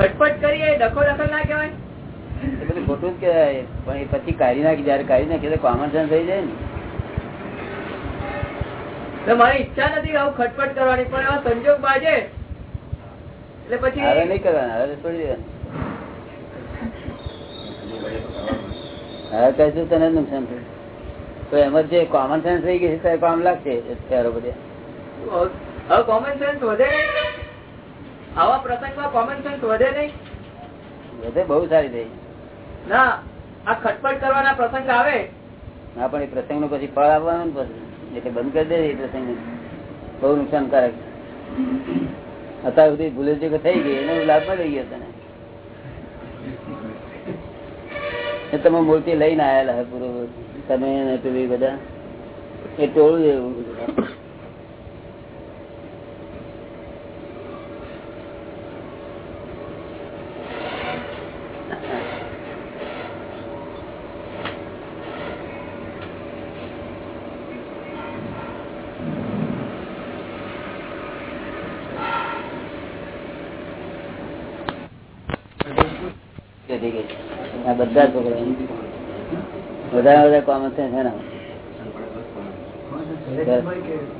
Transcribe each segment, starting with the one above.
ખટપટ કરીએ ડખો દખલ ના કહેવાય. એ બધું ખોટું જ કહેવાય. પણ એ પછી કાઢી નાખી જયારે કાઢી નાખી તો કોમન સેન્સ થઈ જાય ને. મારી ઈચ્છા નથી આવું ખટપટ કરવાની પણ એવા સંજોગ બાજે. એટલે હવે નહીં કરવાના હવે છોડી દેવાના. હવે કહીશું તને નુકસાન થયું. તો એમાં જે કોમન સેન્સ થઈ ગઈ છે કામ લાગશે અત્યારે બધા કોમન સેન્સ વધે આવા પ્રસંગમાં કોમન સેન્સ વધે નહીં? વધે બહુ સારી થઈ. ના આ ખટપટ કરવાના પ્રસંગ આવે? ના પણ એ પ્રસંગનું પછી ફળ આવવાનું પછી. એટલે બંધ કરી દે એ પ્રસંગ બહુ નુકસાનકારક. અત્યાર સુધી ભૂલે કે થઈ ગઈ એનો લાભ મળી ગયો તને. એ તમે મૂર્તિ લઈને આવેલા હે પૂરું. તમે બધા. એ ટોળું એવું થઈ ગઈ આ બધા છોકરા વધારે વધારે કોમન સેન્સ છે ને?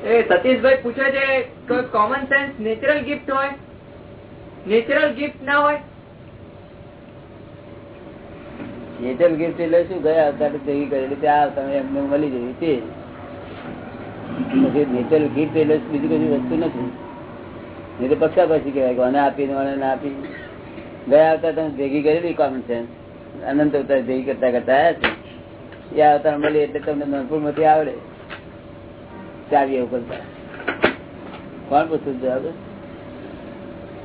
એ સતીશભાઈ પૂછે છે કોમન સેન્સ નેચરલ ગિફ્ટ હોય? નેચરલ ગિફ્ટ ના હોય? નેચરલ ગિફ્ટ એટલે શું? ગયા અવતાર ભેગી કરેલી. ત્યાં તમે એમને મળી જવી તે પછી નેચરલ ગિફ્ટ એટલે બીજી કઈ વસ્તુ નથી. એ તો પક્ષા પછી કહેવાય કે આપી આપીને આને ના આપી ગયા અવતાર તમે ભેગી કરેલી કોમન સેન્સ અનંત અવતાર જેવી કરતા કરતા આવ્યા છે. એ અવતાર મળી એટલે તમને નાનપુરમાંથી આવડે. ચાવી એવું કરતા. કોણ પૂછતું જવાબ?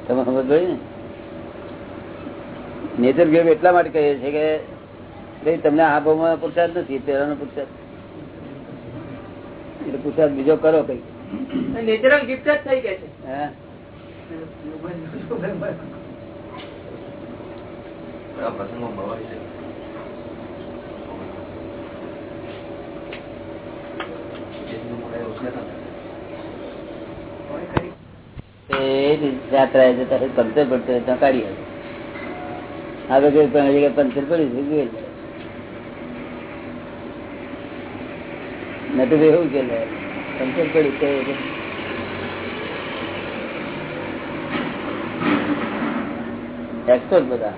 તમે સમજ ભાઈ ને? નેચર ગેમ એટલા માટે કહીએ છીએ કે ભાઈ તમને આ ભાવમાં પુરસાદ નથી પેલાનો પુરસાદ. એટલે પુરસાદ બીજો કરો કઈ નેચરલ ગિફ્ટ જ થઈ ગયા છે. હા. યાત્રા જતા પણ પંચર પડ્યું છે લે. નતું એવું કે પંચર પડ્યું એટલે. બધા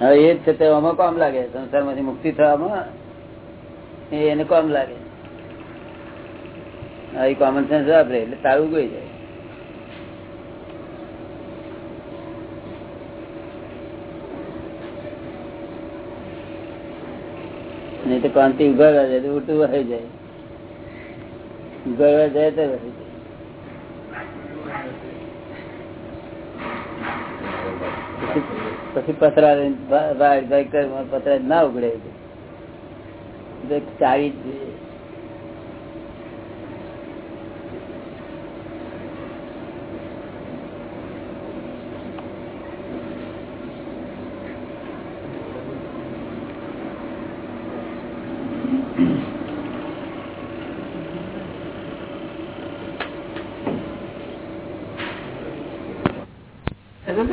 હવે એ જ છે તે આમાં કામ લાગે? સંસારમાંથી મુક્તિ થવામાં એને કોમ લાગે? એ કોમન સેન્સ વાપરે, એટલે તારું ગઈ જાય. નહીં તો કાંતિ ઉઘાડવા જાય, તો ઉઠું વહી જાય. ઉઘાડવા જાય તો વહી જાય. પછી- પતરા પતરા ના ઉગડે ચાવી.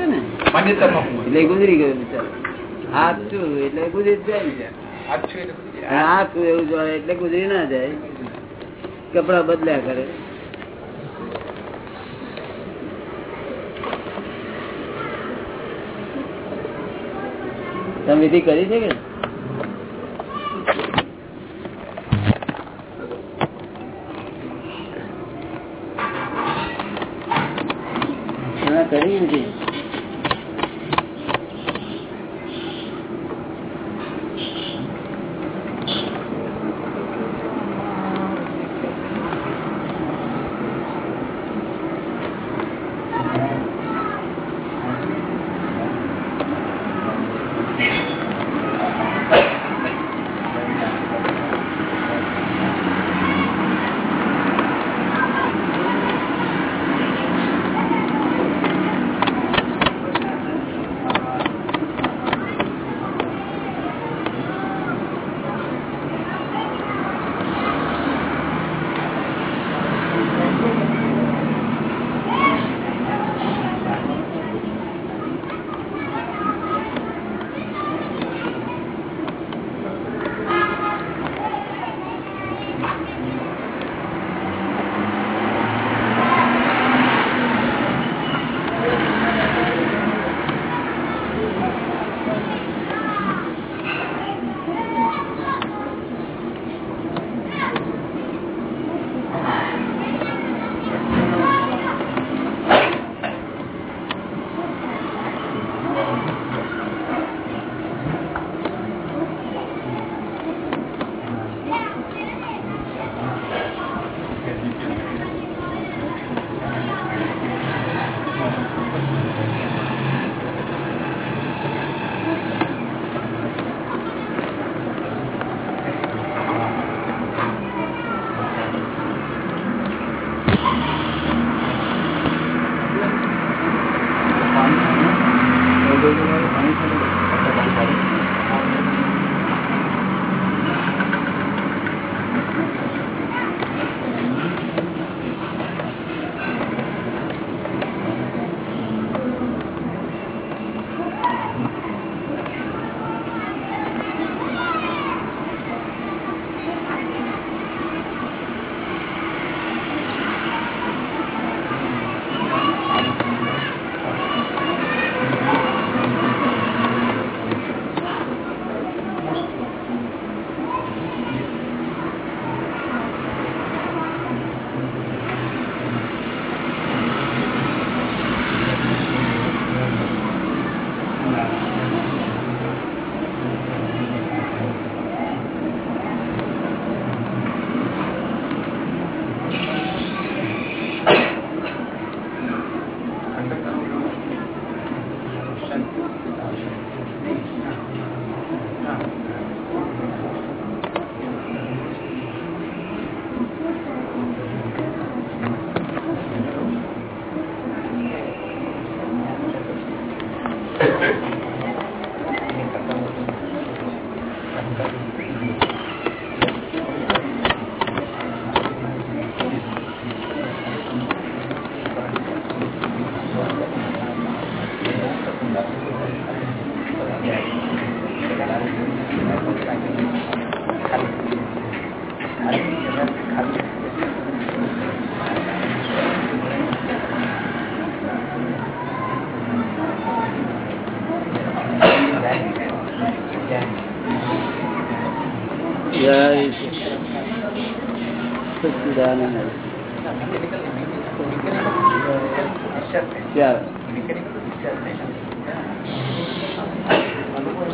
ને? એટલે ગુજરી ગયો હાથ શું? એટલે ગુજરી જાય ને. હાથ શું એવું જોડે એટલે ગુજરી ના જાય. કપડા બદલ્યા કરે. તમે વિધિ કરી છે કે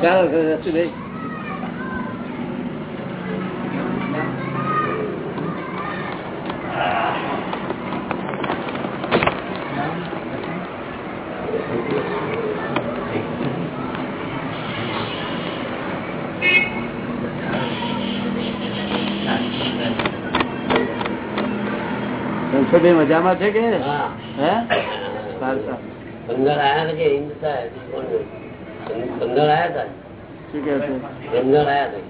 ચાલો રસુભાઈ રસુભાઈ મજામાં છે કે હા. હે સારું સારું બંગાળ આયા હતા કે હિન્દ આયા હતા. આયા હતા.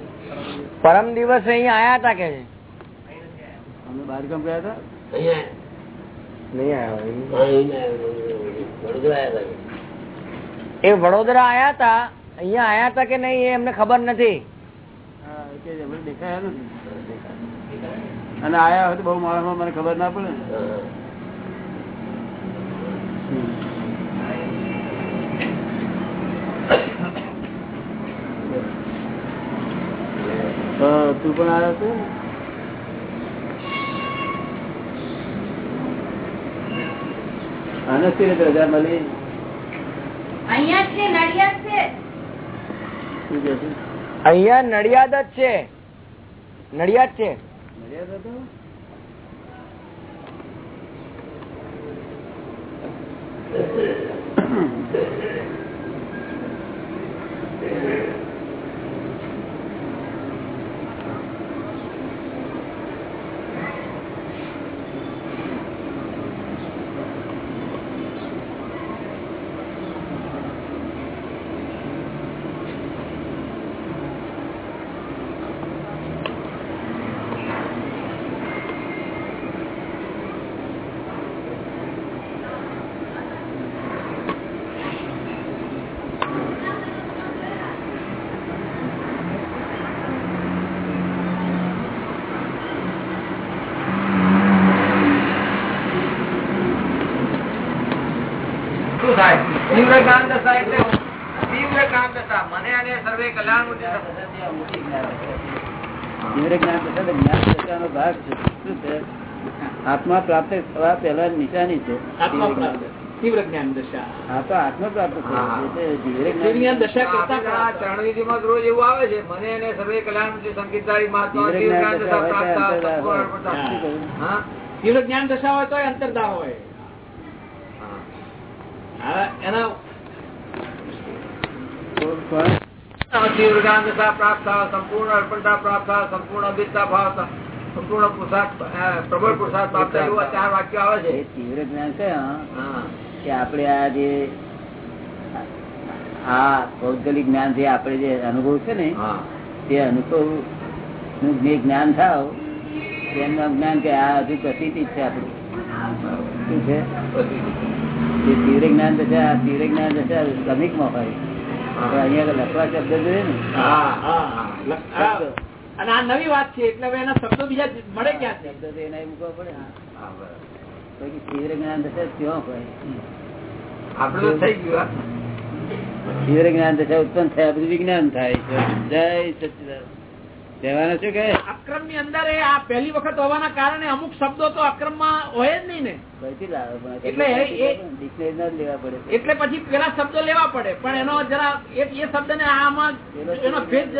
પરમ દિવસ અહીંયા આયા હતા કે? અમે બહાર ગયા હતા? એ વડોદરા આયા હતા? અહીંયા આયા હતા કે નહીં એ અમને ખબર નથી. દેખાયા નથી. અને આયા હોય તો બહુ માણસમાં મને ખબર ના પડે તો તું પણ આવ્યો હતો આને શી રીતે રજા મળી? અહીંયા છે નડિયાદ છે. શું છે? નડિયાદ જ છે. નડિયાદ છે. મર્યાદ હતો શું થાય તીવ્ર જ્ઞાન દશા એટલે તીવ્ર જ્ઞાન દશા મને અને સર્વે કલ્યાણ તીવ્ર જ્ઞાન ભાગ છે. આત્મા પ્રાપ્ત થવા પેલા નિશાની છે. આત્મા તીવ્ર જ્ઞાન દશા. હા તો આત્મા પ્રાપ્ત હા. થયો એટલે તીવ્ર જ્ઞાન દશા કરતા પ્રાપ્ત. ચરણવિધિમાં રોજ એવું આવે છે. મને અને સર્વે કલ્યાણ સંગીતધારી મહાત્મા તીવ્ર તીવ્ર જ્ઞાન જ્ઞાન દશા દશા હોય તો પ્રાપ્ત અંતર્દાહ હોય. એના સંપૂર્ણ અર્પણતા પ્રાપ્ત સંપૂર્ણ અભિતતા ભાવ સંપૂર્ણ પુરસાદ પ્રબળ પુરસાદ પ્રાપ્ત એવું ચાર વાક્યો આવે છે તીવ્ર જ્ઞાન કે આપણે આ જે આ ભૌગોલિક જ્ઞાન જે આપણે જે અનુભવ છે ને? તે અનુભવનું જે જ્ઞાન થાવ તેમનું જ્ઞાન કે આ હજુ પ્રતિતિ છે આપણું શું છે જે તીવ્ર જ્ઞાન દશા તીવ્ર જ્ઞાન દશા શ્રમિકમાં હોય તો અહીંયા લખવા શબ્દ જોઈએ ને. હા હા, હા. લખ- આ- અને આ નવી વાત છે એટલે હવે એના શબ્દો બીજા મળે ક્યાં શબ્દ એના મૂકવા પડે હા, પછી તીવ્ર જ્ઞાન દશા ક્યાં હોય? આપડે થઈ ગયું તીવ્ર જ્ઞાન દશા ઉત્પન્ન થાય બધું વિજ્ઞાન થાય. જય સચિદાન કહેવાનું શું કે? અક્રમની અંદર એ આ પહેલી વખત હોવાના કારણે અમુક શબ્દો તો અક્રમમાં હોય જ નહીં ને. એટલે એટલે પછી પેલા શબ્દો લેવા પડે પણ એનો જરા એ શબ્દ ને આમાં એનો ભેદ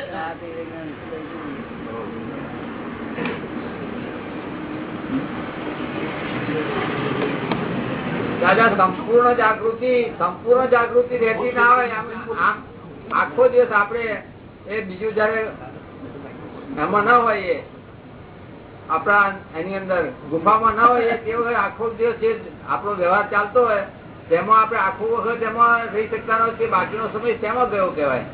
દાદા સંપૂર્ણ જાગૃતિ સંપૂર્ણ જાગૃતિ રહેતી ના હોય આખો દિવસ આપણે એ બીજું જયારે એમાં ના હોય એ આપણા એની અંદર ગુફામાં ના હોય તે વખત આખો દિવસ જે આપણો વ્યવહાર ચાલતો હોય તેમાં આપણે આખો વખત એમાં રહી શકતા ન હોય બાકીનો સમય તેમાં ગયો કહેવાય.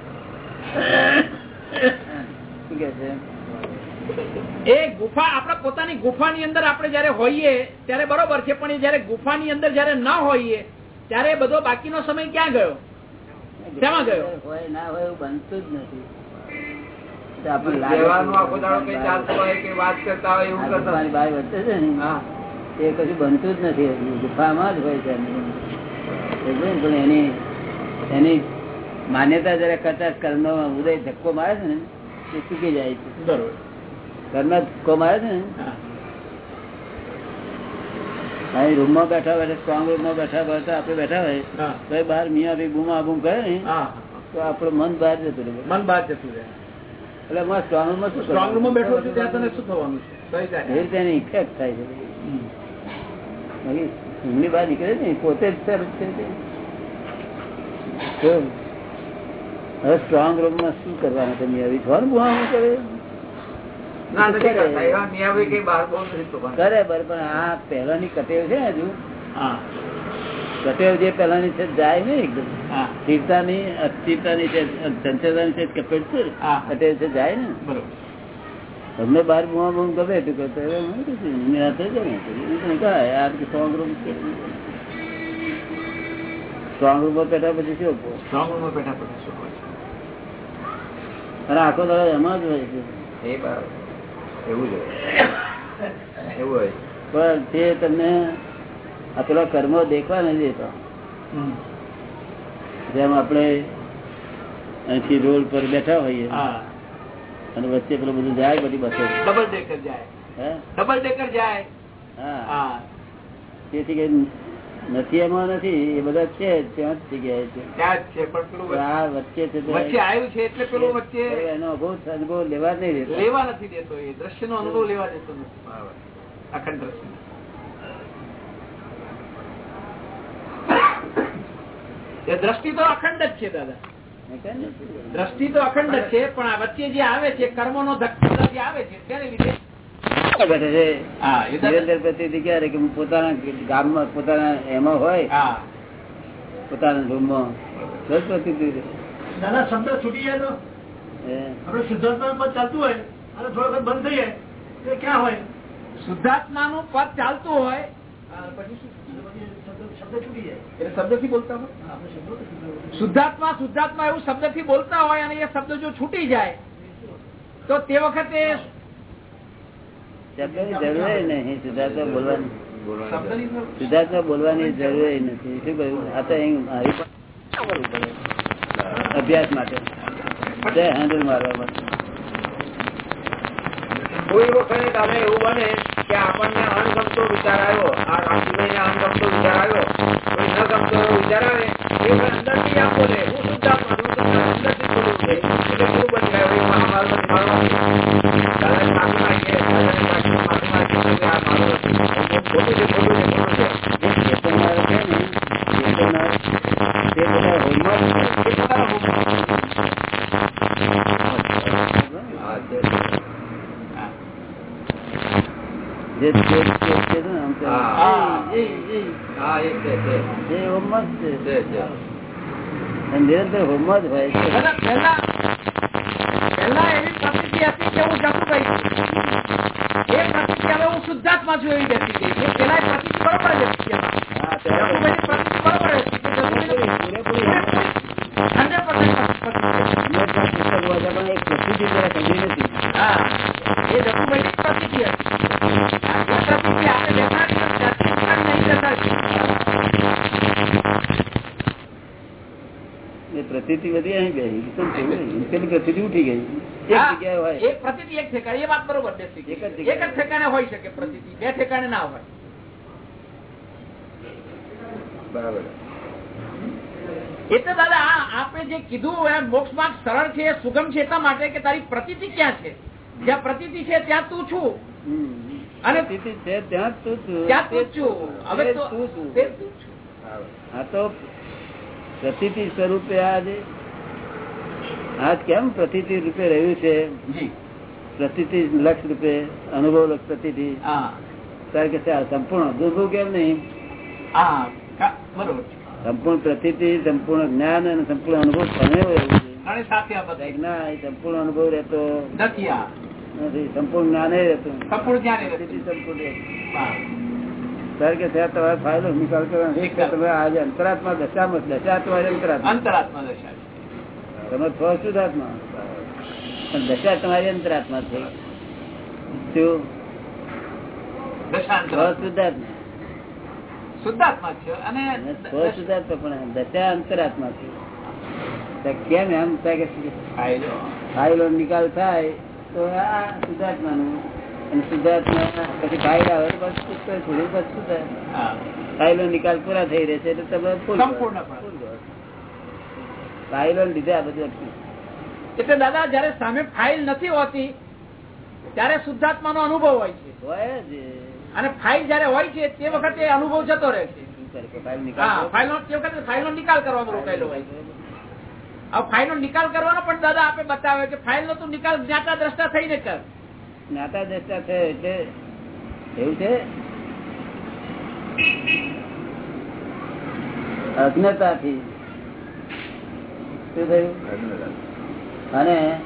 એ ગુફા આપણા પોતાની ગુફાની અંદર આપણે જયારે હોઈએ ત્યારે બરોબર છે પણ એ જયારે ગુફાની અંદર જયારે ન હોઈએ ત્યારે બધો બાકીનો સમય ક્યાં ગયો? શેમાં ગયો? હોય ના હોય એવું બનતું જ નથી. એ કશું બનતું જ નથી. ગુફામાં જ હોય છે પણ એની એની માન્યતા જયારે કચાશ કર્મ ઉદય ધક્કો મારે છે ને એ ચૂકી જાય છે. કર્મ ધક્કો મારે છે ને? હા. અહીં રૂમમાં બેઠા હોય સ્ટ્રોંગ રૂમમાં બેઠા બેઠા આપણે બેઠા હોય. તો બહાર મિયા ભાઈ બૂમા બૂમ કરે ને તો આપણું મન બહાર જતું રહે. મન બહાર જતું રહે. એટલે માં સ્ટ્રોંગ રૂમમાં શું સ્ટ્રોંગ રૂમમાં બેઠો છું ત્યાં તને શું થવાનું છે? એ રીતે એની ઇફેક્ટ થાય છે. બાકી ઊંઘની બહાર નીકળે ને પોતે જ સર છે હવે સ્ટ્રોંગ રૂમમાં શું કરવાનું છે ભાઈ જોવાનું શું કરે. કરે બર પણ આ પહેલાની કટેવ છે ને હજુ. હા. કટેવ જે પહેલાની છે જાય ને એકદમ. સ્થિરતાની અસ્થિરતાની છે ચંચળતાની છે કપેટ છે. કટેવ છે જાય ને. તમને બાર બુઆ બુમ ગમે તો સ્ટ્રોંગ રૂમ સ્ટ્રોંગ રૂમ બેઠા પછી શું સ્ટ્રોંગ રૂમ બેઠા પછી શું અને આખો દાડો એમાં જ હોય છે. એવું જ હોય. એવું હોય. પણ તે તમને આ પેલા કર્મો દેખવા નથી દેતો. જેમ આપણે અહીંથી રોડ પર બેઠા હોઈએ અને વચ્ચે પેલું બધું જાય બધી બસો. ડબલ ડેકર જાય. ડબલ ડેકર જાય. હા. તેથી કઈ નથી એમાં નથી એ બધા છે ત્યાં જ જગ્યાએ છે. ત્યાં જ છે પણ આ વચ્ચે છે વચ્ચે આવ્યું છે એટલે પેલું વચ્ચે એનો અનુભવ અનુભવ લેવા નહીં દેતો. લેવા નથી દેતો એ દ્રશ્ય નો અનુભવ લેવા દેતો નથી. અખંડ દ્રશ્ય એ દ્રષ્ટિ તો અખંડ જ છે દાદા. દ્રષ્ટિ તો અખંડ જ છે પણ આ વચ્ચે જે આવે છે કર્મ નો ધક્કો જે આવે છે તેને લીધે પોતાના ગામમાં પોતાના એમાં હોય પોતાના રૂમમાં. દાદા શબ્દ છૂટી જાય તો? આપણે સિદ્ધાર્થ પદ ચાલતું હોય અને થોડો વખત બંધ થઈ જાય ક્યાં હોય? શુદ્ધાત્મા નું પદ ચાલતું હોય? પછી શબ્દ શબ્દ છૂટી જાય એટલે શબ્દથી બોલતા હોય? શબ્દો. શુદ્ધાત્મા શુદ્ધાત્મા એવું શબ્દથી બોલતા હોય અને એ શબ્દ જો છૂટી જાય તો તે વખતે શબ્દની જરૂર નહીં સિદ્ધાર્થ બોલવાની. શબ્દની જરૂર. સિદ્ધાર્થ બોલવાની જરૂર નથી. શું કહ્યું? આ તો અહીં મારી પાસે અભ્યાસ માટે. હેન્ડલ મારવા માટે કોઈ વખતે તમે એવું બને કે આપણને અણગમતો વિચાર આવ્યો, આ રામજીભાઈને અણગમતો વિચાર આવ્યો હોય શકે પ્રતિતિ બે ઠેકાણે ના હોય. બરાબર. એટલે દાદા આપણે જે કીધું મોક્ષ માર્ગ સરળ છે સુગમ છે એટલા માટે કે તારી પ્રતિતિ ક્યાં છે? જ્યાં પ્રતિતિ છે ત્યાં તું છું. અને પ્રતીતિ છે ત્યાં તું છું. ત્યાં તું છું. હવે તું છું. તે તું છું. આ તો પ્રતીતિ સ્વરૂપે આજે આ કેમ પ્રતીતિ રૂપે રહ્યું છે? જી. પ્રતીતિ લક્ષ રૂપે અનુભવ લક્ષ પ્રતીતિ. હા. ત્યારે કે સંપૂર્ણ દુર્ભવ કેમ નહીં. સંપૂર્ણ પ્રતિ સંપૂર્ણ જ્ઞાન અને સંપૂર્ણ અનુભવ સંપૂર્ણ અનુભવ રહેતો નથી સંપૂર્ણ જ્ઞાન રહેતું સંપૂર્ણ કે તમારે ફાયદો નિકાલ કરવાનો તમે આજે અંતરાત્મા દશામાં દશા તમારી અંતરાત્મા. અંતરાત્મા દશા તમે છો શુદ્ધાત્મા. પણ દશા તમારી અંતરાત્મા છે. શું. શુદ્ધાત્મા શુદ્ધાત્મા શુદ્ધાત્મા દશા અંતરાત્મા છે. કેમ એમ કે ફાઇલો. નિકાલ થાય તો આ શુદ્ધાત્માનું. અને શુદ્ધાત્મા પછી ફાઇલ આવે થોડું બસ પછી શું ફાઇલો નિકાલ પૂરા થઈ રહેશે એટલે તમે. ફાઇલો. લીધે આ બધું. એટલે દાદા જયારે સામે ફાઇલ નથી હોતી ત્યારે શુદ્ધાત્મા નો અનુભવ હોય છે. અને ફાઇલ જયારે હોય છે તે વખતે અનુભવ જતો રહે છે. શું કરે કે ફાઇલ નિકાલ હા કરો. ફાઇલ તે વખતે ફાઇલ નો નિકાલ કરવાનો રોકાયેલો હોય છે. ફાઇલ નો નિકાલ કરવાનો પણ દાદા આપે બતાવે કે ફાઇલ નો તું નિકાલ જ્ઞાતા દ્રષ્ટા થઈને કર. જ્ઞાતા દ્રષ્ટા છે એટલે એવું છે? અજ્ઞતાથી. શું થયું? અને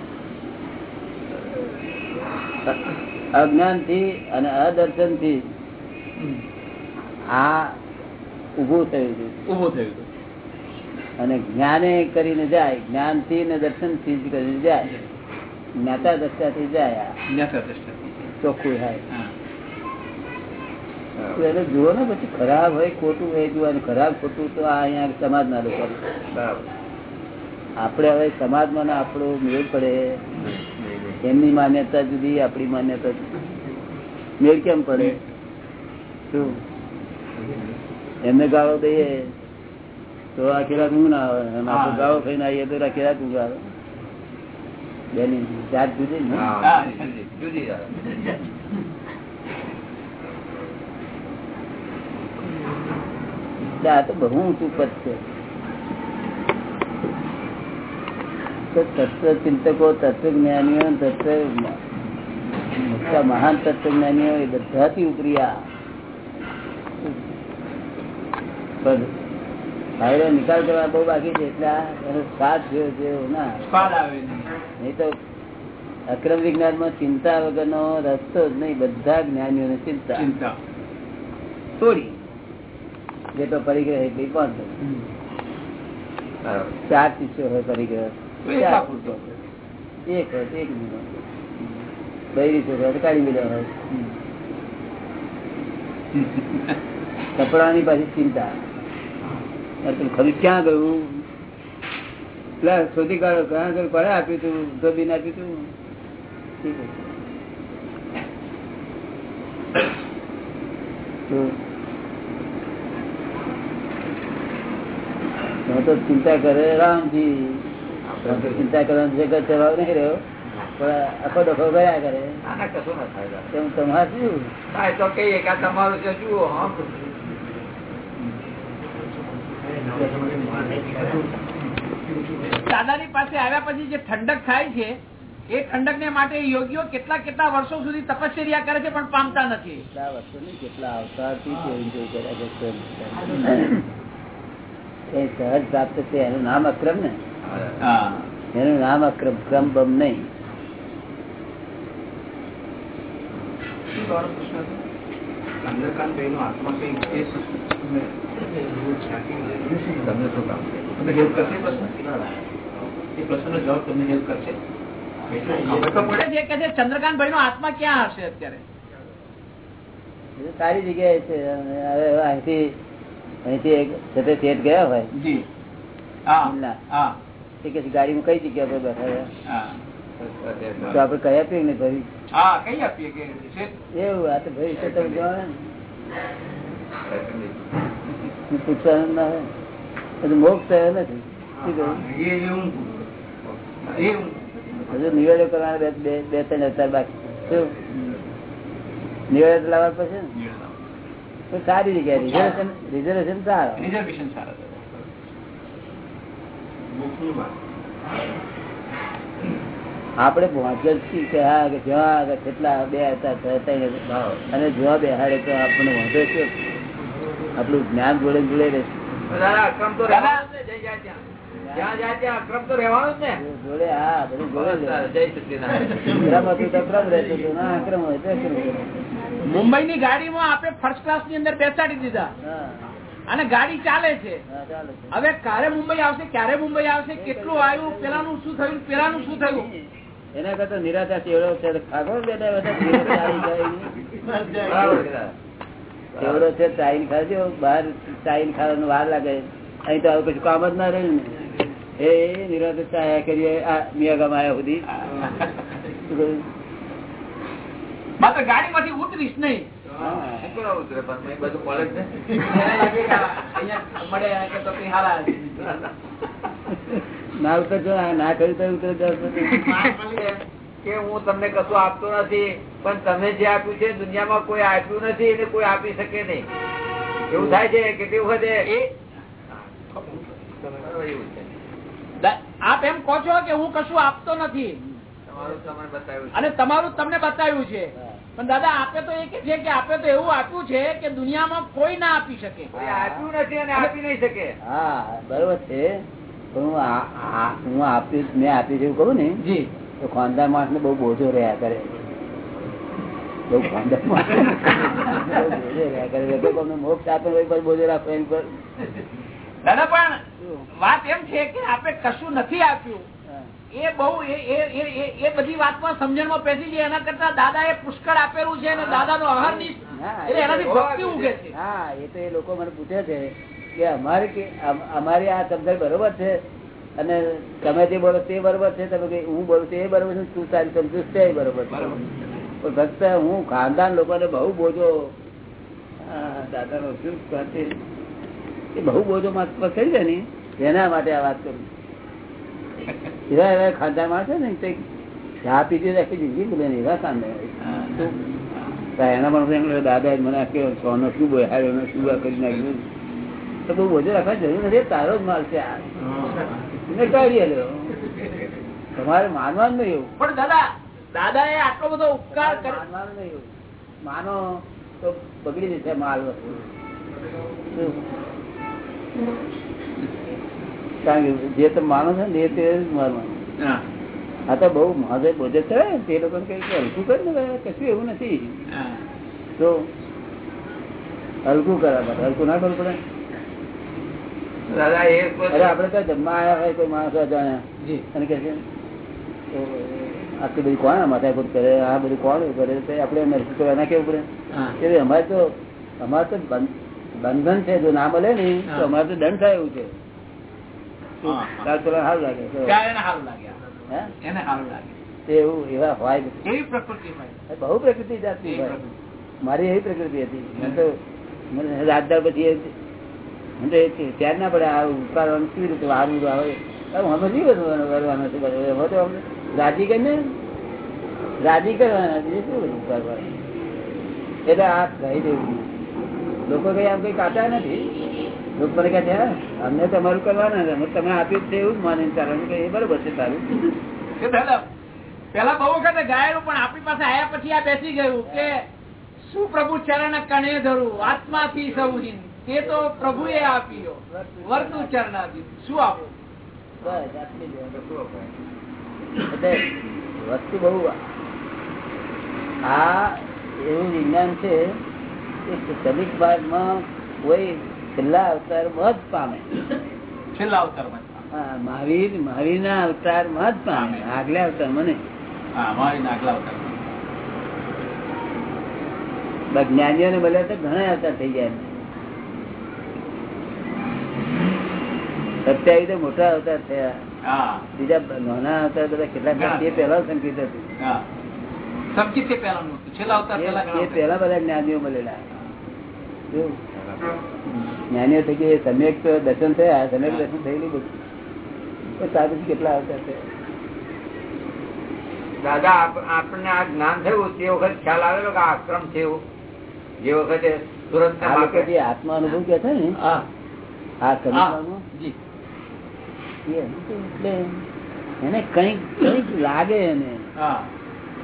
અજ્ઞાનથી અને અદર્શનથી આ ઉભું થયું છે. ઉભું થયું અને જ્ઞાને કરીને જાય જ્ઞાનથી ને દર્શનથી જ કરીને જાય. જ્ઞાતા દ્રષ્ટા થી જાય જ્ઞાતા દ્રષ્ટા ચોખ્ખું થાય. એને જુઓ ને પછી ખરાબ હોય ખોટું હોય જુઓ ખરાબ ખોટું તો આ અહીંયા સમાજના લોકો. બરાબર. આપણે હવે સમાજમાં ને આપણો મેળ પડે. એમની માન્યતા જુદી આપણી માન્યતા મેળ કેમ પડે? શું? એમને ગાળો દઈએ તો આ રાત ઊંઘ ના આવે. અને આપણે ગાળો ખાઈને આવીએ તો રાત ઊંઘ આવે બેની જાત જુદી ને? જુદી, જુદી. આ તો બહુ ઊંચું પદ છે તો તત્વ ચિંતકો તત્વજ્ઞાનીઓ તત્વ મોટા મહાન તત્વજ્ઞાનીઓ એ બધાથી ઉપરી પણ ભાઈઓ નિકાલ કરવા બહુ બાકી છે એટલે એનો સાથ જેવો છે ના. નહીં. તો અક્રમ વિજ્ઞાનમાં ચિંતા વગરનો રસ્તો જ નહીં બધા જ્ઞાનીઓને ચિંતા. ચિંતા. થોડી જે તો પરિગ્રહ એટલી પણ ચાર શિષ્યો હોય પરિગ્રહ. એક એક બૈરી છોકરા કાઢી મિલો કપડાની પાછી ચિંતા. ખરી ક્યાં ગયું? એટલે શોધી કાઢો ક્યાં ગયું કોને આપ્યું તું ધોબીને આપ્યું તું તો ચિંતા કરે રામજી. ચિંતા કરવાનું જગત ચલાવ નહીં રહ્યો. આખો ડખો ગયા કરે. કશું ના થાય દાદા. તેમ તમારે શું? હા, તો કહીએ કે તમારું છે જુઓ દાદાની પાસે આવ્યા પછી જે ઠંડક થાય છે એ ઠંડક ને માટે યોગીઓ કેટલા કેટલા વર્ષો સુધી તપશ્ચર્યા કરે છે પણ પામતા નથી. કેટલા વર્ષો નહીં કેટલા અવતારથી છે સહજ પ્રાપ્ત છે એનું નામ અક્રમ ને. એનું નામ અક્રમ ક્રમ બમ નહીં. ચંદ્રકાંત ભાઈ નો આત્મા ક્યાં હશે અત્યારે? સારી જગ્યાએ છે. હવે અહીંથી અહીંથી એક જતે શેઠ ગયા હોય. હા કે ગાડીમાં કઈ જગ્યા પર બેઠા તો આપડે કઈ આપીએ ને ભાઈ? એવું આ તો ભાઈ છે તમે જવા ને. પૂછવાનું ના હોય. મોક્ષ થયો નથી? હજુ નિવેડો કરવાના બે ત્રણ હજાર બાકી. શું? નિવેડો લાવવા પડશે ને? સારી જગ્યા રિઝર્વેશન રિઝર્વેશન સારો. રિઝર્વેશન સારા આપણે પહોંચે છીએ કે હા કે જ્યાં આગળ કેટલા બે હતા ત્રણ. અને જ્યાં બેહાડે તો આપણને વાંધો છે આપણું જ્ઞાન જોડે જોડે રહેશે દાદા, અક્રમ તો રહેવાનું જ ને, જય જાય ત્યાં. જ્યાં જાય ત્યાં અક્રમ તો રહેવાનું જ ને જોડે હા બધું જોડે જ રહેશે. જય સચ્ચિદાનંદ. ક્રમ હતું તો ક્રમ રહેતું હતું ના અક્રમ હોય તો અક્રમ રહેતું. મુંબઈ ની ગાડીમાં આપણે ફર્સ્ટ ક્લાસની અંદર બેસાડી દીધા હા અને ગાડી ચાલે છે. હવે ક્યારે મુંબઈ આવશે ક્યારે મુંબઈ આવશે કેટલું આવ્યું પેલાનું શું થયું પેલાનું શું થયું? એના કરતા નિરાશા ચેવડો છે ખાગો બેટા ચેવડો છે. ચાઈન ખાજો બહાર ચાઈન ખાવાનું વાર લાગે. અહીં તો આવું કશું કામ જ ના રહ્યું ને. એ નિરાશ ચાયા કરીએ આ મિયાગામ આવ્યા સુધી. ગાડી માંથી ઉતરીશ નહીં. ને ઉતરજો ના કર્યું તો ઉતર કે હું તમને કશું આપતો નથી પણ તમે જે આપ્યું છે દુનિયામાં કોઈ આપ્યું નથી એને કોઈ આપી શકે નહીં એવું થાય છે કેટલી વખતે આપ એમ કહો છો કે હું કશું આપતો નથી. તમારું તમને બતાવ્યું અને તમારું તમને બતાવ્યું છે. પણ દાદા આપે તો એ કે છે કે આપે તો એવું આપ્યું છે કે દુનિયામાં કોઈ ના આપી શકે. આપ્યું નથી અને આપી નહીં શકે. હા બરોબર છે. પણ હું હું આપ્યું મેં આપ્યું છે કહું ને જી. તો ખાનદાર માણસ ને બહુ બોજો રહ્યા કરે. બહુ ખાનદાર માણસ બોજો મોક્ષ આપે રાખો એની પર દાદા પણ વાત એમ છે કે આપે કશું નથી આપ્યું. એ બહુ એ- એ- એ- એ- એ બધી વાતમાં સમજણમાં પેસી જાય એના કરતા દાદા એ પુષ્કળ આપેલું છે અને અહરની એનાથી ભક્તિ ઉગે છે. હા એ તો એ લોકો મને પૂછે છે કે અમારે કે અમારી આ સમજણ બરોબર છે? અને તમે જે બોલો તે બરોબર છે? તમે હું બોલું તે બરોબર છે. તું તારી સમજુ છે એ બરોબર છે. પણ ફક્ત હું ખાનદાન લોકોને બહુ બોજો. દાદાનો શું એ બહુ બોજો માથા થઈ જાય ને. એના માટે આ વાત કરું એવા એવા છે ને તે ચા પીધી રાખી જિંદગી બોલે ને એવા ખાનદાન એના પણ એમ દાદા મને આ સોનો શું બોહાડ્યો ને શું કરી નાખ્યું? તો બહુ બોજો રાખવા જરૂર નથી તારો જ માલ છે આ. કાઢી આલ્યો. તમારે માનવાનું નહીં એવું. પણ દાદા દાદા એ આટલો બધો ઉપકાર કરે માનવાનું નહીં એવું. માનો તો બગડી જશે માલ વસ્તુ? કારણ કે જે તમે માનો છો ને એ તે જ આ તો બહુ મહાદેવ બોજે ચડે ને તે લોકો કઈ હલકું કરે ને કશું એવું નથી. તો હલકું માટે હલકું ના કરવું પડે. અરે આપડે તો જમવા આવ્યા હોય કોઈ માણસ અજાણ્યા. અને કે છે આટલી બધી કોણ માથાકૂટ કરે? આ બધું કોણ એવું કરે? તો આપણે નરસી તો એના કેવું પડે? કે એટલે અમારે તો અમારે તો બંધન છે જો ના મળે ને તો અમારે તો દંડ થાય એવું છે. બહુ પ્રકૃતિ હોય. મારી એવી પ્રકૃતિ હતી. મને પછી ત્યાર ના પડે આ ઉકાળવાનું કેવી રીતે વારું આવે. અમે નહીં બધું કરવાનું છે. હવે તો રાજી કરીને રાજી કરવાના શું બધું કરવાનું? એટલે આ કહી દેવું. લોકો કઈ આમ કઈ કાચા નથી. લોકો કહે છે "હા, અમને તમારું કરવાના અમે તમે આપ્યું છે એવું જ માને કારણ કે એ બરોબર છે તારું. પેલા બહુ વખતે ગાયેલું પણ આપણી પાસે આયા પછી આ બેસી ગયું કે શું પ્રભુ ચરણ કણે ધરું? આત્માથી સૌ તે તો પ્રભુએ આપ્યો. વર્તું ચરણાથી શું આપો? વસ્તુ બહુ આ એવું વિજ્ઞાન છે કે શ્રમિક ભાગમાં કોઈ છેલ્લા અવતાર મત પામે. છેલ્લા અવતાર મહાવીર મહાવીર ના અવતાર મત પામે. આગલા અવતાર મને જ્ઞાનીઓ ને મળ્યા તો ઘણા અવતાર થઈ ગયા સત્યાવી તો મોટા અવતાર થયા. હા. બીજા નાના અવતાર બધા કેટલાક તે પેલા સંકેત હતું. ઘણા બધા જ્ઞાનીઓ મળેલા? જ્ઞાનીઓ ગયા સમ્યક દર્શન થયા સમ્યક દર્શન થયેલું બધું. સાધુ કેટલા આવતા છે દાદા આપણને આ જ્ઞાન થયું તે વખત ખ્યાલ આવેલો કે આશ્રમ છે જે વખતે સુરત આત્મા અનુભવ કે છે ને? આ એટલે એને કંઈક કંઈક લાગે એને.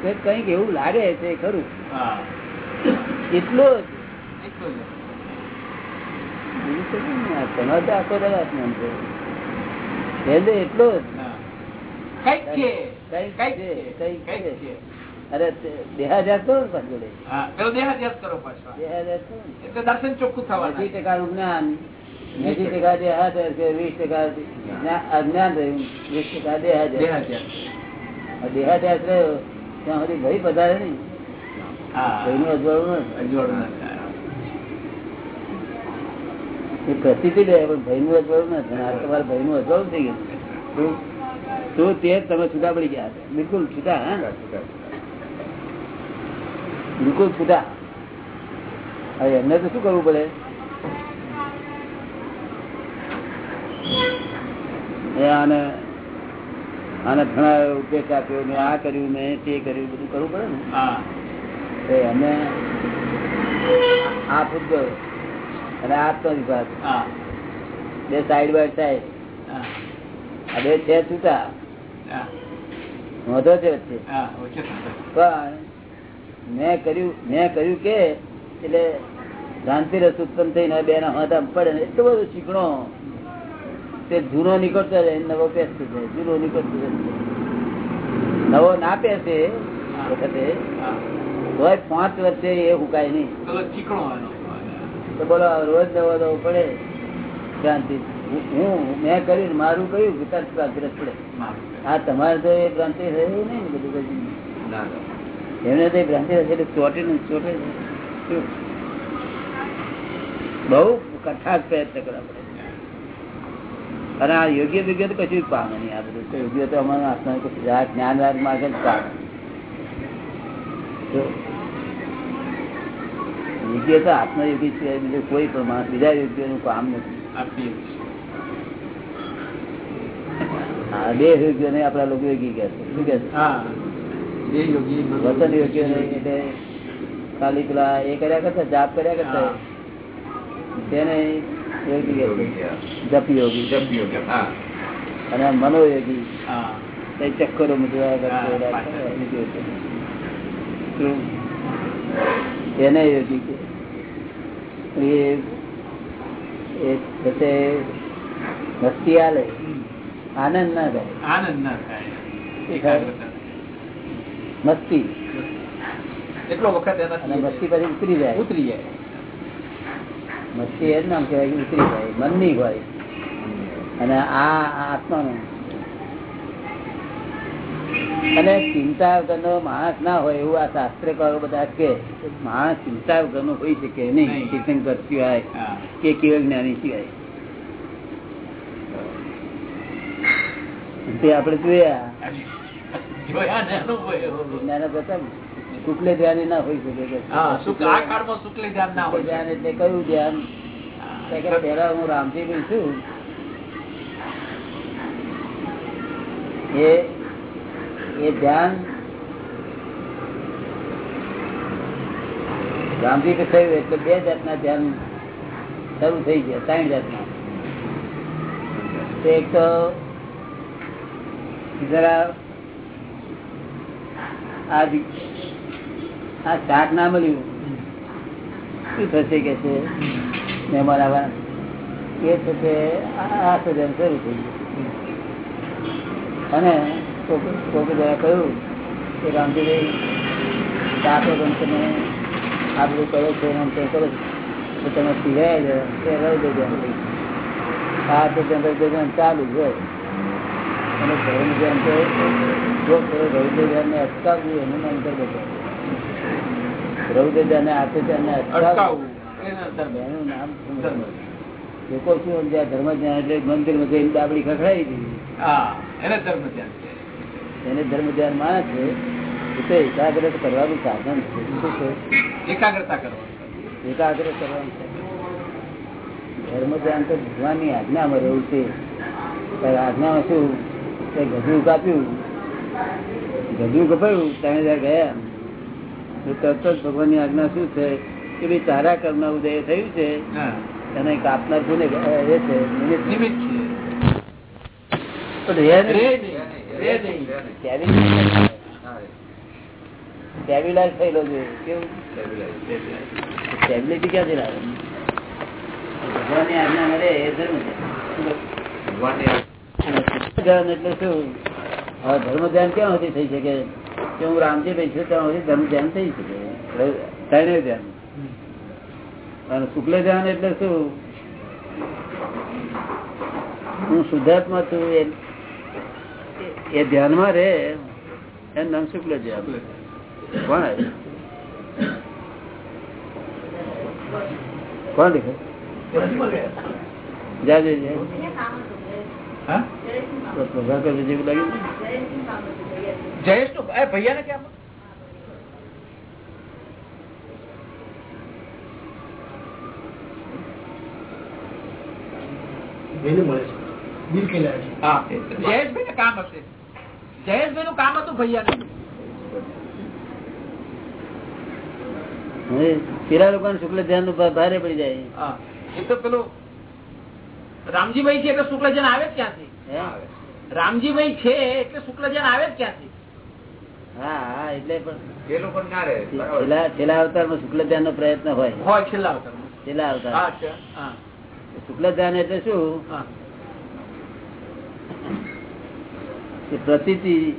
કંઈક એવું લાગે છે ખરું. હા. એટલો જ એટલું જ. બીજું તો કઈ નહીં. આ તમારે તો આખો દાડો આત્મા છે એટલો જ અરે તે- દેહાદ્યાસ કરો ને પાછું પેલો દેહાદ્યાસ કરો. પાછો દેહાદ્યાસ એટલે દર્શન ચોખ્ખું થવાનું એસી ટકાનું જ્ઞાન એસી ટકા દેહાદ્યાસ વીસ ટકા જ્ઞા- અજ્ઞાન રહ્યું વીસ ટકા દેહાદ્યાસ આ રહ્યો ત્યાં સુધી ભાઈ પધારે નહીં. હા. ભાઈનું અજવાળું અજવાળું એ પ્રતિથી રહે પણ ભાઈનું અજવાળું નથી આ તમારા ભાઈનું અજવાળું થઈ ગયું. શું? શું તે તમે છૂટા પડી ગયા. બિલકુલ છૂટા હા? બિલકુલ છૂટા. હવે એમને તો શું કરવું પડે? આને આને ઘણા ઉપદેશ આપ્યો મેં આ કર્યું મેં તે કર્યું બધું કરવું પડે ને? હા. એમને આ પૂતગલ અને આત્મવિશ્વાસ બે સાઈડ બાય સાઈડ આ બે છે છૂટા. વધો છે વચ્ચે. પણ મેં કર્યું મેં કર્યું કે એટલે શાંતિ રસ ઉત્પન્ન થઈને બે ના હાથ પડે ને એટલો બધો ચીકણો તે જૂનો નીકળતો જાય નવો પેસતો જાય જૂનો નીકળતો જાય. નવો ના પેસે વખતે પાંચ વર્ષે એ હુકાય નહીં. ચીકણો. તો બોલો રોજ નવો નવો પડે. શાંતિ. હું હું- મેં કર્યું મારું કયું વિકાસ તરત પડે. આ તમારે તો એ ભ્રાંતિ રહી નહીં ને બધું ના. એમને તો એ ભ્રાંતિ હશે એટલે ચોટે ને ચોટે બહુ કઠાક પ્રયત્ન કરવા પડે. અને આ યોગ્ય યોગ્ય તો કશું જ પામે નહીં આ બધું. યોગ્ય તો અમારું આત્મા જ્ઞાન રાગ માર્ગ જ પામે. યોગ્ય તો આત્મયોગી છે બીજું કોઈ પણ માણસ બીજા યોગ્યનું કામ નથી. આપીએ બે યોગ્ય ને આપડા લોકો યોગી કે છે. શું કે હા વતન યોગ્ય નહીં એટલે ખાલી પેલા એ કર્યા કરતા જાપ કર્યા કરતા. તેને યોગી જપ યોગી. જપ યોગી અને મનોયોગી. હા. તે ચક્કરો મૂકવા કરતો એને યોગી કે મસ્તી આલે આનંદ ના થાય. આનંદ ના થાય. મસ્તી. એટલો વખત અને મસ્તી પછી ઉતરી જાય. ઉતરી જાય. મસ્તી એ જ નામ કહેવાય ઉતરી જાય. મનની હોય. અને આ આ આત્માનું અને ચિંતા વગરનો માણસ ના હોય એવું આ શાસ્ત્રકારો બધા કે માણસ ચિંતા વગરનો હોય શકે નહીં. તીર્થંકર સિવાય કે કેવળ જ્ઞાની સિવાય? તે આપણે જોયા. શુક્લ ધ્યાની ના શકે ધ્યાન એટલે કયું ધ્યાન? પેલા હું રામજી છું. એ એ ધ્યાન કે થયું એટલે બે જાતના ધ્યાન શરૂ થઈ ગયા, ત્રણ જાતના. એક તો જરા આ આ ચાટ ના મળ્યું. શું થશે કે છે? મહેમાન આવવાના એ તે આ સજન શરૂ થઈ ગયું. અને કોક કોક જરા કહ્યું કે રામજીભાઈ પણ તમે આ બધું કરો છો આમ તેમ કરો તો તમે પીવાય છે તે રહી દેજો આ તો ભજન ચાલુ જ હોય. અને ધર્મ જેમ તો જો રવિદેજાને અટકાવવું એનું નામ બધું રવિદેજાને આપે આતે અટકાવવું. એના નામ. લોકો શું ધર્મ જ્ઞાન એટલે મંદિરમાં જઈને દાબડી ખખડાવી દીધી. હા એને ધર્મ ધ્યાન એને ધર્મ ધ્યાન માને છે એ તો એકાગ્ર કરવાનું સાધન છે. શું છે? એકાગ્રતા કરવાનું. એકાગ્ર કરવાનું ધર્મ ધ્યાન તો ભગવાનની આજ્ઞામાં રહેવું છે. આજ્ઞામાં શું? કે ગધું કાપ્યું ગધું કપાયું તમે જ્યાં ગયા. તો તરત જ ભગવાનની આજ્ઞા શું છે? કે ભાઈ તારા કર્મ ઉદય થયું છે. અને કાપનાર કોને એ છે? નિમિત્ત. છે. રે નહીં. નહીં. રે નહીં Stabilize હા. stabilize થયેલો છે. કેવું? સ્ટેબિલિટી ક્યાંથી લાવે? ભગવાનની આજ્ઞા મળે એ ધર્મ છે. એટલે શું? હવે ધર્મ ધ્યાન ક્યાં સુધી થઈ શકે? કે હું રામજી ભાઈ છું ત્યાં સુધી ધર્મ ધ્યાન થઈ શકે? ત્રણે ધ્યાન. અને શુક્લ ધ્યાન એટલે શું? હું શુદ્ધાત્મા છું એ ધ્યાનમાં રે એનું નામ શુક્લ ધ્યાન કોણ કોણ દેખે જયેશનું ભૈયા ને ક્યાં? બિલ જયેશભાઈ કામ હશે. જયેશભાઈ નું કામ હતું ભૈયા હવે લોકો શુક્લ ધ્યાન ભારે પડી જાય. એ તો પેલું રામજીભાઈ છે એટલે શુક્લજન આવે જ ક્યાંથી? રામજીભાઈ છે એટલે શુક્લજન આવે જ ક્યાંથી? હા હા એટલે પણ એ લોકો ના રહે બરાબર. છેલ્લા છેલ્લા અવતારમાં શુક્લ ધ્યાન નો પ્રયત્ન હોય. હોય છેલ્લા અવતારમાં. છેલ્લા હા, અવતાર શુક્લ ધ્યાન એટલે શું? પ્રતીતિ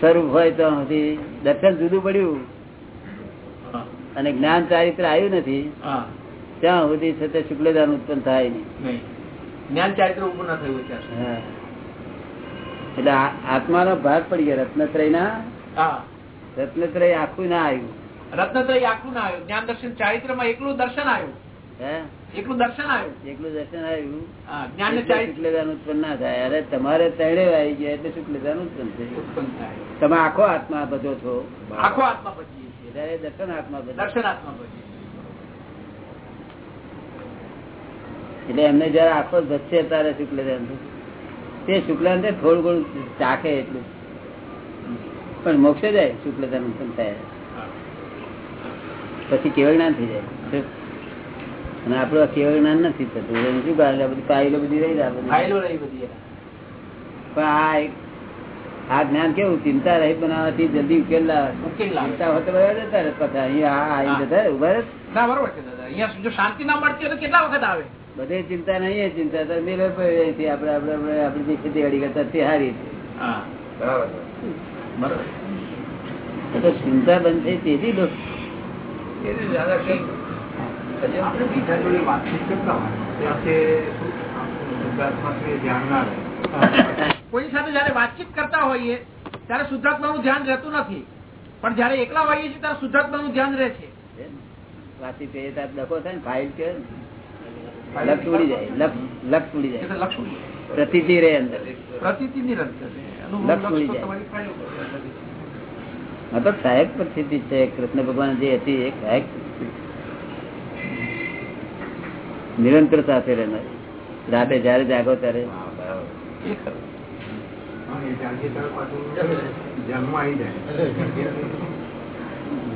સ્વરૂપ હોય તો દર્શન જુદું પડ્યું. અને જ્ઞાન ચારિત્ર આવ્યું નથી. ત્યાં સુધી છે તે શુક્લદાન ઉત્પન્ન થાય નહીં. જ્ઞાન ચારિત્ર ઉભું ના થયું એટલે આત્મા નો ભાગ પડી ગયો રત્નત્રય ના હા. રત્નત્રય આખું ના આવ્યું. રત્નત્રય આખું ના આવ્યું. જ્ઞાન દર્શન ચારિત્રમાં એકલું દર્શન આવ્યું. હે? એકલું દર્શન આવ્યું? એકલું દર્શન આવ્યું. હા, જ્ઞાન ને એટલે શુક્લદાન ઉત્પન્ન ના થાય. અરે તમારે તણે આવી ગયા એટલે શુક્લદાન ઉત્પન્ન થયું. તમે આખો આત્મા બધો છો. આખો આત્મા ત્યારે દર્શન આત્મા દર્શન આત્મા પછી એટલે એમને જયારે આખો વધશે ત્યારે શુક્લદાન તે શુક્લાન તે થોડું ઘણું ચાખે એટલું. પણ મોક્ષે જાય શુક્લદાન ઉત્પન્ન થાય. પછી કેવળ જ્ઞાન થઈ જાય. અને આપણું આ કેવળ જ્ઞાન નથી થતું. એને શું કારણ આ બધી ફાઇલો બધી રહી રહી બધી પણ આ એક આ જ્ઞાન કેવું? ચિંતા રહી બનાવવાથી જલ્દી ઉકેલ. ચિંતા હોય તો બધા જતા રહે પછી. અહીંયા આ આવીને જતા ઊભા રહે. ના બરોબર છે દાદા. અહીંયા જો શાંતિ ના મળતી હોય તો કેટલા વખત આવે? બધે ચિંતા નહીં ચિંતા. તો મેલે પડી રહી છે આપણે આપણે આપણે આપણી જે ખેતીવાડી કરતા તે સારી છે. હા. બરાબર તો ચિંતા બંધ થઈ તેથી દાદા આપણે બીજા જોડે વાતચીત કરતા હોય. ત્યારે શુદ્ધાત્માશ્રી ધ્યાન ના રહે. કોઈ સાથે જયારે વાતચીત કરતા હોઈએ ત્યારે શુદ્ધાત્માનું ધ્યાન રહેતું નથી. પણ જયારે એકલા હોઈએ છીએ ત્યારે શુદ્ધાત્માનું ધ્યાન રહે છે. વાતચીત કરીએ તો ડખો થાય ને ફાઇલ કે લક્ષ ઉડી જાય લક્ષ લક્ષ ઉડી જાય. લક્ષ ઉડી જાય. પ્રતિથી રહે અંદર. પ્રતીતિ નિરંતર લક્ષ ઉડી જાય. મતલબ સહાયક પરિસ્થિતિ છે. કૃષ્ણ ભગવાન જે હતી સહાયક પરિસ્થિતિ. નિરંતર સાથે રહેનાર. રાતે જયારે જાગો ત્યારે.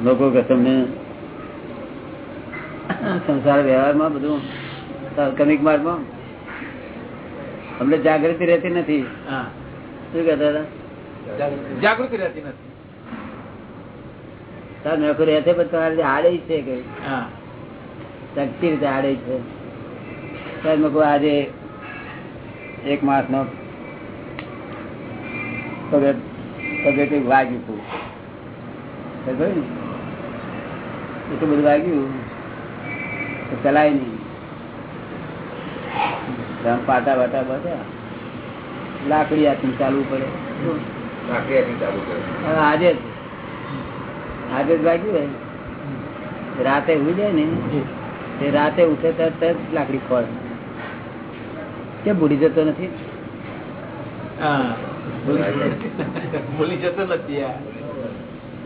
લોકો તમને સંસાર વ્યવહારમાં બધું તાત્કાલિક માર્ગમાં અમને જાગૃતિ રહેતી નથી. હા. શું કહેતા હતા? જાગૃતિ રહેતી નથી. તાર નોકરી રહે પણ તમારે આડે છે કઈ હા. શક્તિ રીતે આડે છે. આજે એક માસ નો પગે પગે વાગ્યું હતું. એટલું બધું વાગ્યું તો ચલાય નહીં. પાટા વાટા બધા લાકડી હાથની ચાલવું પડે. આજે આજે જ વાગ્યું રાતે ઉઈ જાય ને તે રાતે ઉઠે તરત જ લાકડી ખોળ. કે ભૂલી જતો નથી? હા ભૂલી જતો નથી.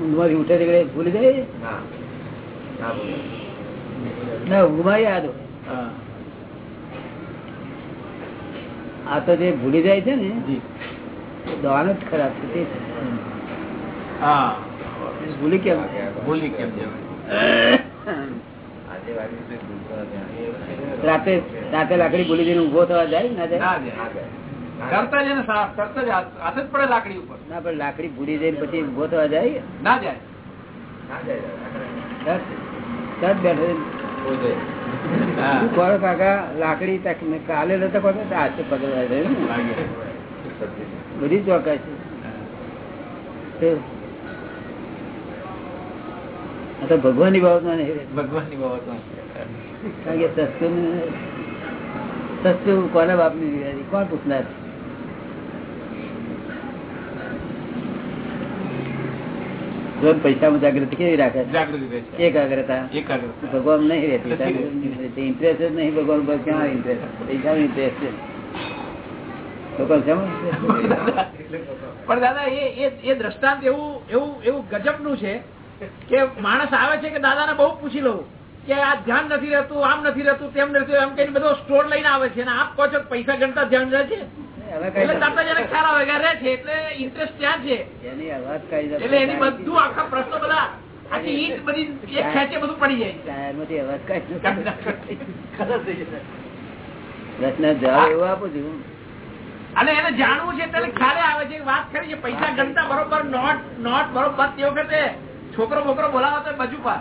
ઊંઘમાંથી ઉઠે ભૂલી જાય? ના ઊંઘમાં યાદ આ તો જે ભૂલી જાય છે ને જી. જ ખરાબ છે તે હા. ભૂલી કેમ? ભૂલી કેમ જવાય? રાતે રાતે લાકડી ભૂલી જઈને ઊભો થવા જાય ના જાય લાકડી ઉપર. ના પણ લાકડી ભૂલી જઈને પછી ઊભો થવા જાય? ના જાય. કાકા? લાકડી કાલે નતો જાય બધી ચોકાય છે આ તો ભગવાનની બાબતમાં નહીં કારણ કે સસ્તું સસ્તું કોને બાપની કોણ પૂછનાર? પૈસામાં જાગૃતિ કેવી રાખે? એકાગ્રતા. ભગવાન નહીં રહેતી. ઇન્ટરેસ્ટ જ નહીં ભગવાન પર. ક્યાં ઇન્ટરેસ્ટ પૈસા ઇન્ટરેસ્ટ પણ દાદા એ દ્રષ્ટાંત એવું એવું એવું ગજબનું છે કે માણસ આવે છે કે દાદાને બહુ પૂછી લઉં કે આ ધ્યાન નથી રહેતું આમ નથી રહેતું તેમ નથી એમ કઈ બધો સ્ટોર લઈને આવે છે અને આપ કહો છો પૈસા ગણતા ધ્યાન રહે છે? એટલે તાતા જયારે ખ્યાલ આવે કે રહે છે એટલે ઇન્ટરેસ્ટ ત્યાં છે? એની અવાજ કઈ નથી. એટલે એની બધું આખા પ્રશ્નો બધા આખી ઈંટ બધી એક ખેંચે બધું પડી જાય. પ્રશ્ન જવાબ એવો આપું છું. અને એને જાણવું છે એટલે ખ્યાલ આવે છે વાત ખરી છે પૈસા ગણતા બરોબર નોટ નોટ બરોબર તે વખતે છોકરો બોકરો બોલાવો તો બાજુ પાર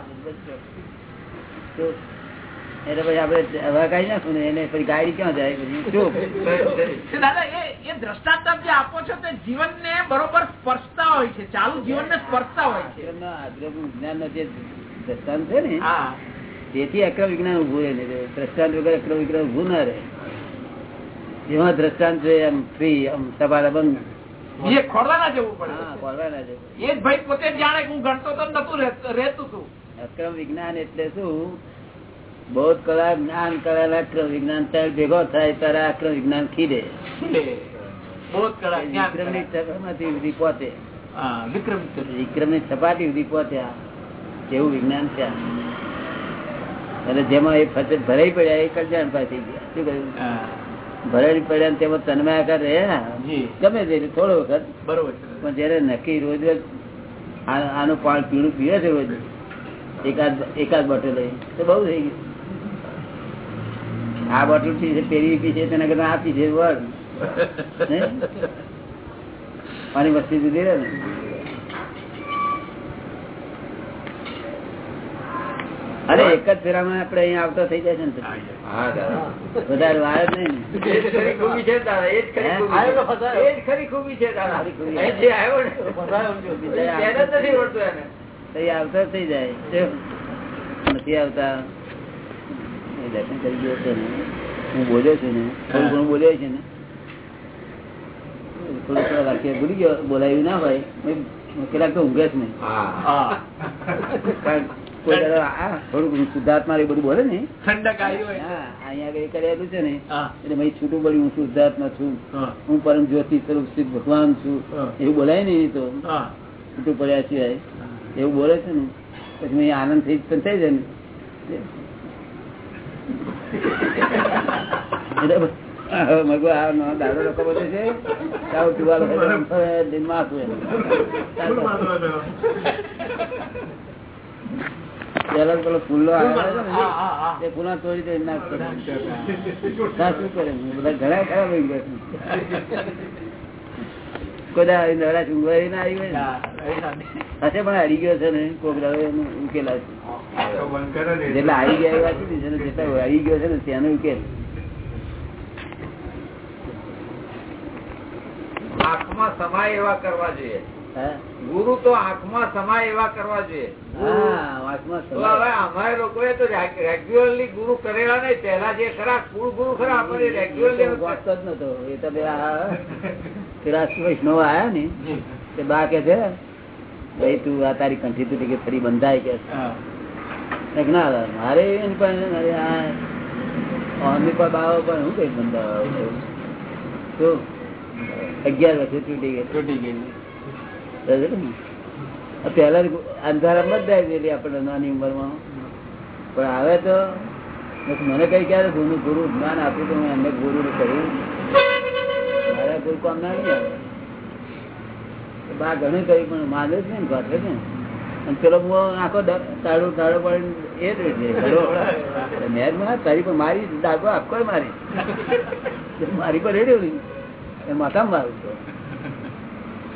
એટલે પછી આપડે હવા કઈ નાખું ને એને પછી ગાડી ક્યાં જાય? પછી દાદા એ દ્રષ્ટાંત જે આપો છો તે જીવનને બરોબર સ્પર્શતા હોય છે ચાલુ જીવન ને સ્પર્શતા હોય છે. આગ્રહનું જે દ્રષ્ટાંત છે ને તેથી અક્રમ વિજ્ઞાન ઉભું રહે દ્રષ્ટાંત વગર અક્રમ વિજ્ઞાન ઉભું ના રહે. જેમાં દ્રષ્ટાંત છે એમ ફ્રી આમ સવારે બંધ. એ ખોરવા ના જવું પડે. બોલવા ના છે એ જ ભાઈ પોતે જાણે હું ગણતો તો નતું રહેતું તું. અક્રમ વિજ્ઞાન એટલે શું? બૌદ્ધ કલા જ્ઞાન કરેલા અક્રમ વિજ્ઞાન ત્યારે ભેગો થાય ત્યારે અક્રમ વિજ્ઞાન બોધ વિક્રમની સપાટી સુધી પહોંચે વિક્રમ વિક્રમની સપાટી સુધી પહોંચ્યા એવું વિજ્ઞાન છે. અને જેમાં એ ફતે ભરાઈ પડ્યા એ કલ્યાણ પાસે ગયા. શું કહ્યું? હા, ભરાઈ પડ્યા તેમાં તન્માયાકાર રહ્યા જી. ગમે તે થોડો વખત. બરોબર પણ જયારે નક્કી રોજ રોજ આનું પાણી પીળું પીવે છે રોજ એકાદ એકાદ બોટલ લઈ તો બહુ થઈ ગયું. આ બોટલ પી છે પેલી પી છે તેના કરતા આપી છે વર્ગ પાણી વસ્તી જુદી રહે ને? અરે એક જ ફેરામાં આપડે અહીંયા આવતો થઈ જાય છે ને વધારે વાર જ નહીં. આવતા થઈ જાય. નથી આવતા. દર્શન કરી ગયો છે ને. હું બોલ્યો છું ને. થોડું ઘણું બોલ્યો છે ને. થોડું થોડા વાક્ય ભૂલી ગયો. બોલાયું ના હોય. કેટલાક તો ઊંઘે જ નહીં. હા હા. કારણ કોઈ દાડો આ થોડું ઘણું શુદ્ધાત્મા એ બધું બોલે ને. ઠંડક અહીંયા કરેલું છે ને એટલે છૂટું પડ્યું હું શુદ્ધાત્મા છું. હું. પરમ જ્યોતિ સ્વરૂપ સ્થિત ભગવાન છું. એવું બોલાય નહીં તો. છૂટું પડ્યા સિવાય. એવું બોલે છે ને. પછી મેં આનંદ થઈ પણ થઈ જાય ને. મગો આ નો દાદો લોકો બધે છે દિનમાં આપું. પેલો પેલો ફૂલો આવે. ફૂલા તોડી દે ના શું કરે? બધા ઘણા ગયા છે. આવી નવરા ચૂંટવાઈ ના આવી હોય હશે પણ અડી ગયો છે ને કોક દાડો એનો ઉકેલ જેટલા આવી ગયા એવા છે ને, જેટલા ગયો છે ને તેનો ઉકેલ. આંખમાં સમાય એવા કરવા જોઈએ. ગુરુ તો આંખમાં સમાય એવા કરવા જોઈએ. અમારે લોકોએ તો રેગ્યુલરલી ગુરુ કરેલા નહીં. પેલા જે ખરા કુળ ગુરુ ખરા આપણે રેગ્યુલરલી વાંચતો જ નતો. એ તો બે પેલા વૈષ્ણવ આયા ને તે બા કે છે ભાઈ તું આ તારી કંઠી તું કે ફરી બંધાય કે. ના મારે એની પાસે મારે આ પર બાવો પણ હું કઈ બંધાવ તો અગિયાર વર્ષે તૂટી ગઈ. તૂટી ગઈ. સમજ્યો અંધારામાં જ જાય ગયેલી આપણે નાની ઉંમરમાં. પણ હવે તો મને કઈ ક્યારે ગુરુ ગુરુ જ્ઞાન આપ્યું તો હું એમને ગુરુ કર્યું મારા કોઈ કામ ના બા ઘણું કર્યું પણ માને જ ને ઘટે ને. અને પેલો આખો તાળો તાળો પડીને એ જ ઘરો. મેં તારી પણ મારી ડાકો આખો મારી. મારી પર રેડ્યો નહીં. એ માથા મારું તો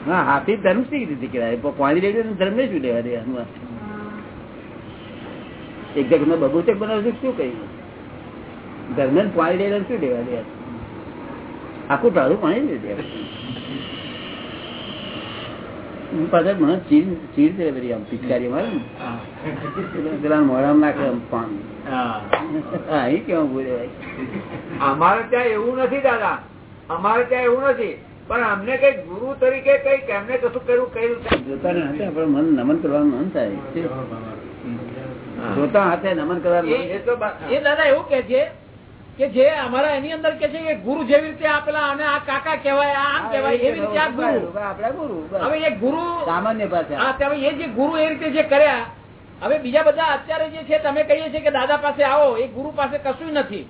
હા હાથી ધર્મ શી રીતે કહેવાય. પાણી ધર્મ ને શું લેવા દે? એક જગ્યા બબૂચક બનાવશું શું કહ્યું ધર્મ ને પાણી રેડ્યો શું લેવા દે? આખું ટાળું પાણી દે દે હું પાછળ મને ચીર ચીર દે બધી આમ પિચકારી મારે ને. પેલા મોઢામાં નાખે આમ પાણી. હા. હા કેવું બોલે ભાઈ. અમારે ત્યાં એવું નથી દાદા. અમારે ત્યાં એવું નથી. પણ અમને કઈ ગુરુ તરીકે કઈ એમને કશું કર્યું કર્યું જોતા હાથે મન નમન કરવાનું મન થાય. જોતા હાથે નમન કરવાનું એ તો બા- એ દાદા એવું કે છે કે જે અમારા એની અંદર કે છે કે ગુરુ જેવી રીતે આપેલા અને આ કાકા કેવાય આમ કેવાય એવી રીતે આ ગુરુ. આપડા ગુરુ હવે એ ગુરુ સામાન્ય પાસે એ જે ગુરુ એ રીતે જે કર્યા હવે બીજા બધા અત્યારે જે છે તમે કહીએ છીએ કે દાદા પાસે આવો એ ગુરુ પાસે કશું નથી.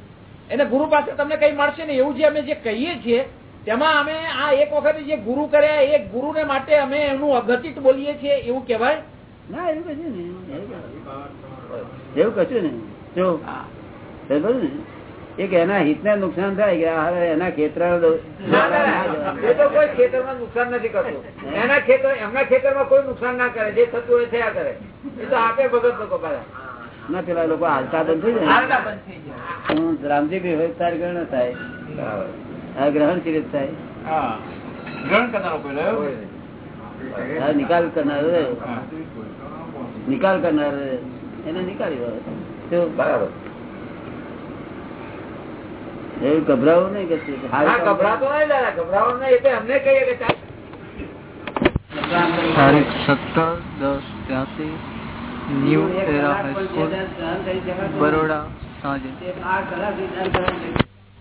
એને ગુરુ પાસે તમને કઈ મળશે ને એવું જે અમે જે કહીએ છીએ તેમાં અમે આ એક વખત જે ગુરુ કર્યા એ ગુરુને માટે અમે એનું અઘટિત બોલીએ છીએ એવું કહેવાય? ના એવું કશું નહીં. એવું કશું નહીં. જો ને એક એના હિતને નુકસાન થાય કે એના ખેતર એ તો કોઈ ખેતરમાં નુકસાન નથી કરતું. એના ખેતર એમના ખેતરમાં કોઈ નુકસાન ના કરે. જે થતું હોય થયા કરે. એ તો આપે ભગત લોકો પાછા ના પેલા લોકો હાલતા બંધ થઈ જાય. રામજી ભાઈ હોય તાર ગ્રહણ થાય. આ ગ્રહણ ચિરિત થાય ગ્રહણ કરનારો પેલો એવો? કોઈ નહીં. આ નિકાલ કરનાર રહે. નિકાલ કરનાર રહે. એને નિકાલી દો. તો બરાબર એવું ગભરાવું નહીં કે ના ગભરાતો નહીં દાદા ગભરાવો નહીં એ તો એમને કહીએ કે ચાલ તારીખ સત્તર દસ ત્યાંથી ન્યૂ એરા હાઈસ્કૂલ બરોડા સાંજે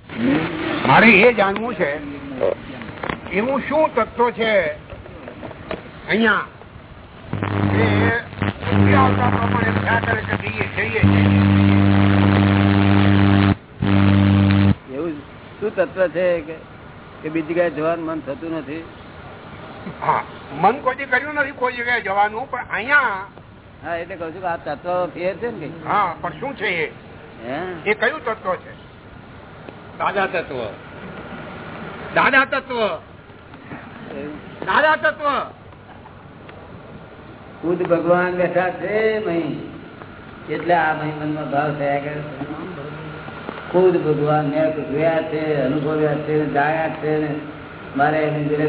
મારે એ જાણવું છે એવું શું તત્વ છે અહીંયા? કે આવતા પ્રમાણે થયા કરે કે જઈએ જઈએ જઈએ. એવું શું તત્વ છે કે બીજી જગ્યાએ જવાનું મન થતું નથી? હા મન કોઈ કર્યું નથી કોઈ જગ્યાએ જવાનું પણ અહીંયા હા એટલે કઉ છું કે આ તત્વ ફેર છે ને હા પણ શું છે એ કયું તત્વ છે? દાદા તત્વ. દાદા તત્વ. દાદા તત્વ. ખુદ ભગવાન બેઠા છે મહી. એટલે આ મહી મનમાં ભાવ થયા કરે ખુદ ભગવાન ને જોયા છે અનુભવ્યા છે જાણ્યા છે ને મારે એની જોડે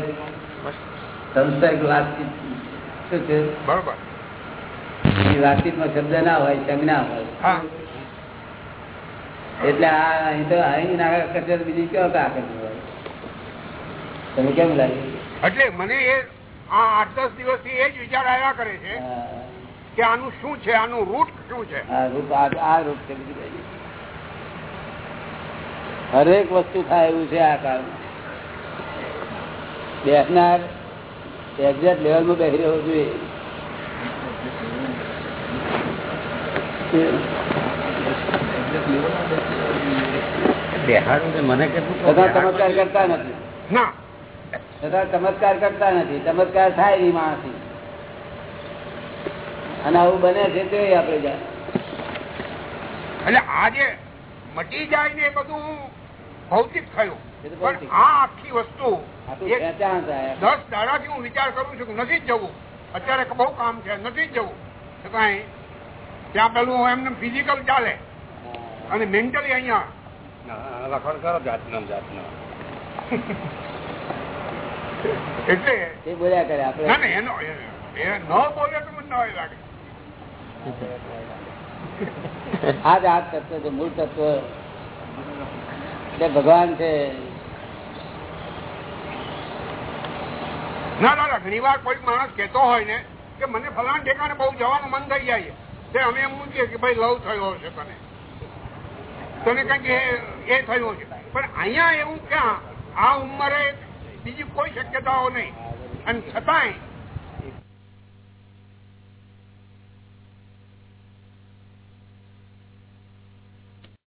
સંસર્ગ વાતચીત શું છે? બરોબર. વાતચીતમાં શબ્દ ના હોય સંજ્ઞા હોય. હા. એટલે આ અહીં તો અહીં ના કરશે બીજી કયો કા કચરો તમે કેમ લાગે? એટલે મને એ આ આઠ દસ દિવસથી એ જ વિચાર આવ્યા કરે છે કે આનું શું છે? આનું રૂટ શું છે? આ રૂટ આ રૂટ છે હરેક વસ્તુ થાય એવું છે આ કાળમાં. બેસનાર એક્ઝેક્ટ લેવલમાં બેસી રહ્યો જોઈએ. ચમત્કાર કરતા નથી. ના. તથા ચમત્કાર કરતા નથી. ચમત્કાર થાય નહીં માણસ. અને આવું બને છે તે આપણે જાય એટલે આજે મટી જાય ને એ બધું ભૌતિક થયું. એ પણ આ આખી વસ્તુ દસ દાડાથી હું વિચાર કરું છું કે નથી જ જવું. અત્યારે બહુ કામ છે નથી જ જવું. છતાંય ત્યાં પેલું એમને ફિઝિકલ ચાલે. અને મેન્ટલી અહીંયા લખણ કરો જાતનો જાતનો. એટલે એ બોલ્યા કરે આપણે. ના એનો એ ન બોલે તો મને નવાઈ લાગે. આ જ આ તત્વ છે મૂળ તત્વ. તે ભગવાન છે. ના ના ઘણી વાર કોઈ માણસ કહેતો હોય ને કે મને ફલાણ ઠેકાને બહુ જવાનું મન થઈ જાય તે અમે એમ મૂકીએ કે ભાઈ લવ થયો હશે તને. તને કંઈક એ થયું છે પણ અહીંયા એવું ક્યાં? આ ઉંમરે બીજી કોઈ શક્યતાઓ નહીં. અને છતાંય